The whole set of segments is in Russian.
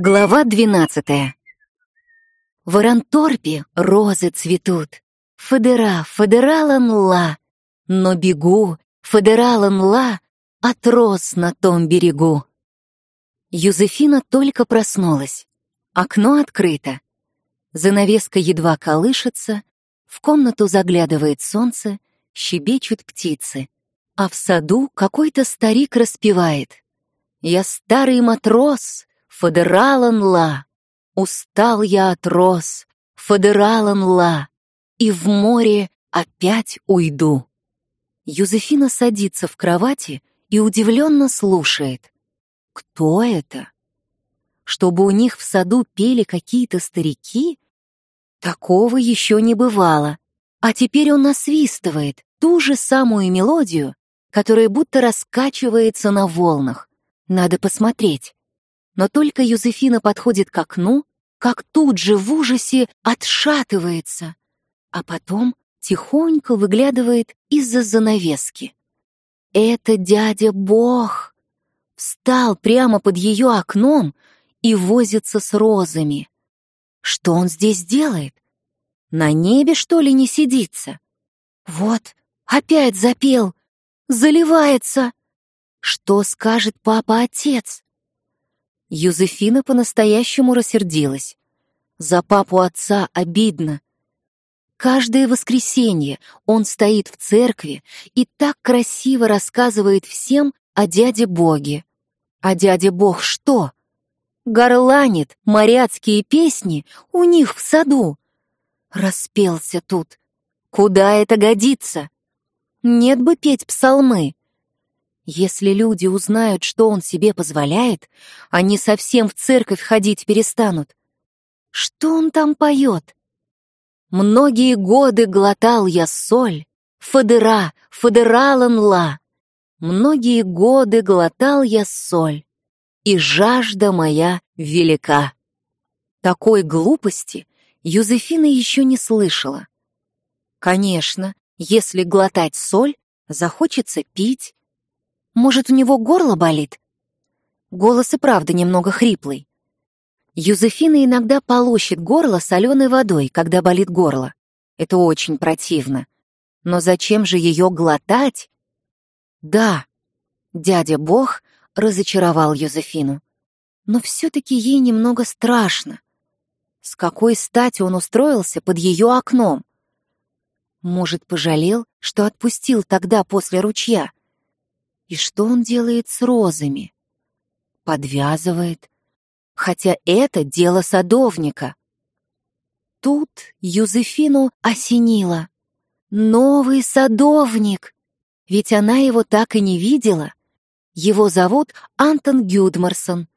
Глава двенадцатая. В Аранторпе розы цветут. Федера, федералан ла. Но бегу, федералан ла, от роз на том берегу. Юзефина только проснулась. Окно открыто. Занавеска едва колышется, в комнату заглядывает солнце, щебечут птицы. А в саду какой-то старик распевает. «Я старый матрос, Федералан ла, устал я от роз, Федералан ла, и в море опять уйду. Юзефина садится в кровати и удивленно слушает. Кто это? Чтобы у них в саду пели какие-то старики? Такого еще не бывало. А теперь он насвистывает ту же самую мелодию, которая будто раскачивается на волнах. Надо посмотреть. Но только Юзефина подходит к окну, как тут же в ужасе отшатывается, а потом тихонько выглядывает из-за занавески. Это дядя Бог встал прямо под ее окном и возится с розами. Что он здесь делает? На небе, что ли, не сидится? Вот, опять запел, заливается. Что скажет папа-отец? Юзефина по-настоящему рассердилась. За папу отца обидно. Каждое воскресенье он стоит в церкви и так красиво рассказывает всем о дяде Боге. А дядя Бог что? Горланит моряцкие песни у них в саду. Распелся тут. Куда это годится? Нет бы петь псалмы. Если люди узнают, что он себе позволяет, они совсем в церковь ходить перестанут. Что он там поет? Многие годы глотал я соль, Фадера, фадералан Многие годы глотал я соль, и жажда моя велика. Такой глупости Юзефина еще не слышала. Конечно, если глотать соль, захочется пить, может, у него горло болит? Голос и правда немного хриплый. Юзефина иногда полощет горло соленой водой, когда болит горло. Это очень противно. Но зачем же ее глотать? Да, дядя Бог разочаровал Юзефину. Но все-таки ей немного страшно. С какой стати он устроился под ее окном? Может, пожалел, что отпустил тогда после ручья? И что он делает с розами? Подвязывает. Хотя это дело садовника. Тут Юзефину осенило. Новый садовник! Ведь она его так и не видела. Его зовут Антон Гюдмарсон.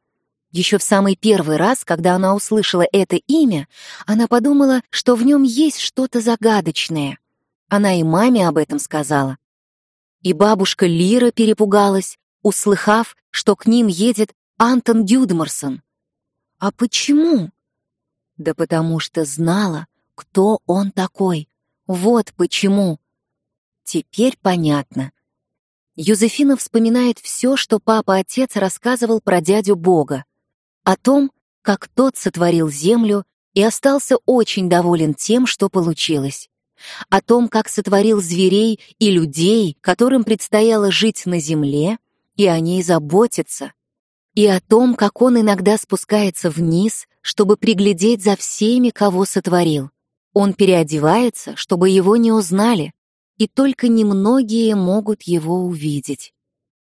Еще в самый первый раз, когда она услышала это имя, она подумала, что в нем есть что-то загадочное. Она и маме об этом сказала. И бабушка Лира перепугалась, услыхав, что к ним едет Антон Гюдмарсон. А почему? Да потому что знала, кто он такой. Вот почему. Теперь понятно. Юзефина вспоминает все, что папа-отец рассказывал про дядю Бога. О том, как тот сотворил землю и остался очень доволен тем, что получилось о том, как сотворил зверей и людей, которым предстояло жить на земле, и о ней заботиться, и о том, как он иногда спускается вниз, чтобы приглядеть за всеми, кого сотворил. Он переодевается, чтобы его не узнали, и только немногие могут его увидеть.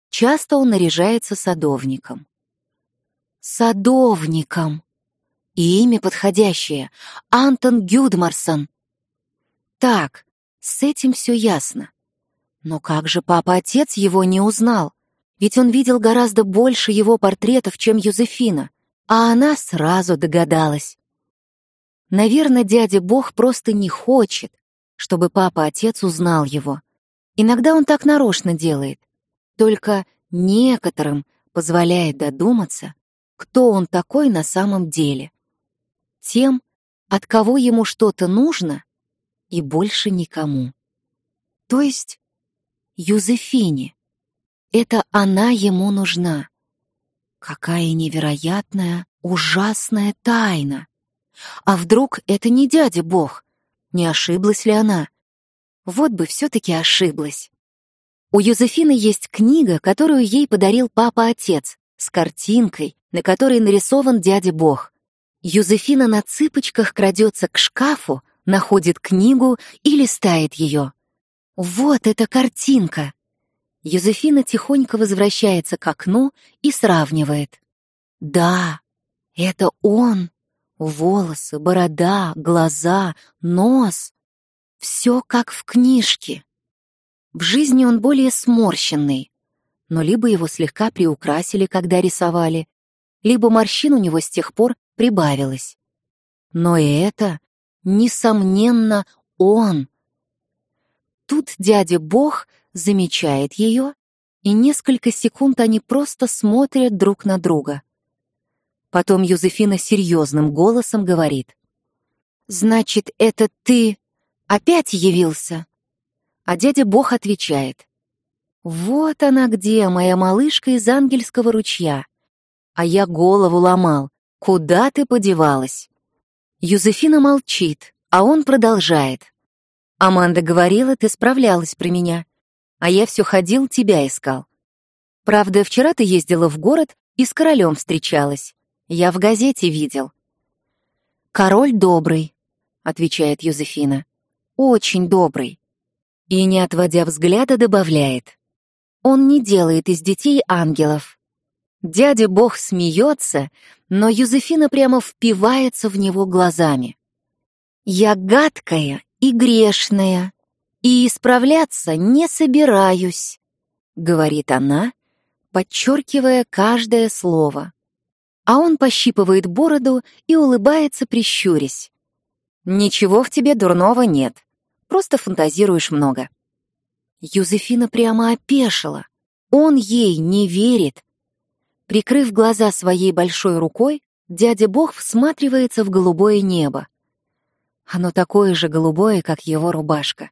Часто он наряжается садовником. Садовником! И имя подходящее — Антон Гюдмарсон. Так, с этим все ясно. Но как же папа-отец его не узнал? Ведь он видел гораздо больше его портретов, чем Юзефина, а она сразу догадалась. Наверное, дядя Бог просто не хочет, чтобы папа-отец узнал его. Иногда он так нарочно делает. Только некоторым позволяет додуматься, кто он такой на самом деле. Тем, от кого ему что-то нужно, и больше никому. То есть Юзефине. Это она ему нужна. Какая невероятная ужасная тайна. А вдруг это не дядя Бог? Не ошиблась ли она? Вот бы все-таки ошиблась. У Юзефины есть книга, которую ей подарил папа-отец, с картинкой, на которой нарисован дядя Бог. Юзефина на цыпочках крадется к шкафу, находит книгу и листает ее. Вот эта картинка! Юзефина тихонько возвращается к окну и сравнивает. Да, это он. Волосы, борода, глаза, нос. Все как в книжке. В жизни он более сморщенный, но либо его слегка приукрасили, когда рисовали, либо морщин у него с тех пор прибавилось. Но и это, несомненно, он. Тут дядя Бог замечает ее, и несколько секунд они просто смотрят друг на друга. Потом Юзефина серьезным голосом говорит. «Значит, это ты опять явился?» А дядя Бог отвечает. «Вот она где, моя малышка из ангельского ручья. А я голову ломал. Куда ты подевалась?» Юзефина молчит, а он продолжает. «Аманда говорила, ты справлялась про меня, а я все ходил, тебя искал. Правда, вчера ты ездила в город и с королем встречалась. Я в газете видел». «Король добрый», — отвечает Юзефина. «Очень добрый». И, не отводя взгляда, добавляет. «Он не делает из детей ангелов». Дядя Бог смеется, но Юзефина прямо впивается в него глазами. «Я гадкая и грешная, и исправляться не собираюсь», — говорит она, подчеркивая каждое слово а он пощипывает бороду и улыбается, прищурясь. «Ничего в тебе дурного нет, просто фантазируешь много». Юзефина прямо опешила. Он ей не верит. Прикрыв глаза своей большой рукой, дядя Бог всматривается в голубое небо. Оно такое же голубое, как его рубашка.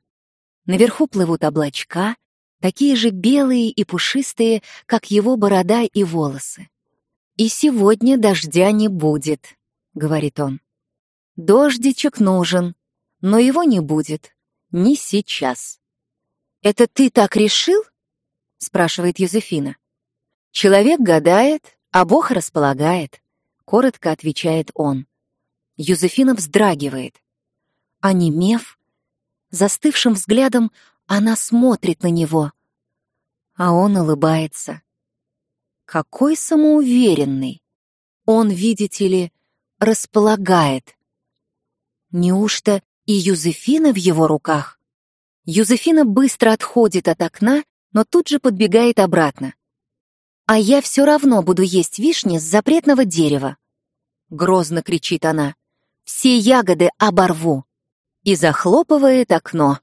Наверху плывут облачка, такие же белые и пушистые, как его борода и волосы. «И сегодня дождя не будет», — говорит он. «Дождичек нужен, но его не будет. Не сейчас». «Это ты так решил?» — спрашивает Юзефина. «Человек гадает, а Бог располагает», — коротко отвечает он. Юзефина вздрагивает. А немев, застывшим взглядом, она смотрит на него, а он улыбается. Какой самоуверенный! Он, видите ли, располагает. Неужто и Юзефина в его руках? Юзефина быстро отходит от окна, но тут же подбегает обратно. «А я все равно буду есть вишни с запретного дерева!» Грозно кричит она. «Все ягоды оборву!» И захлопывает окно.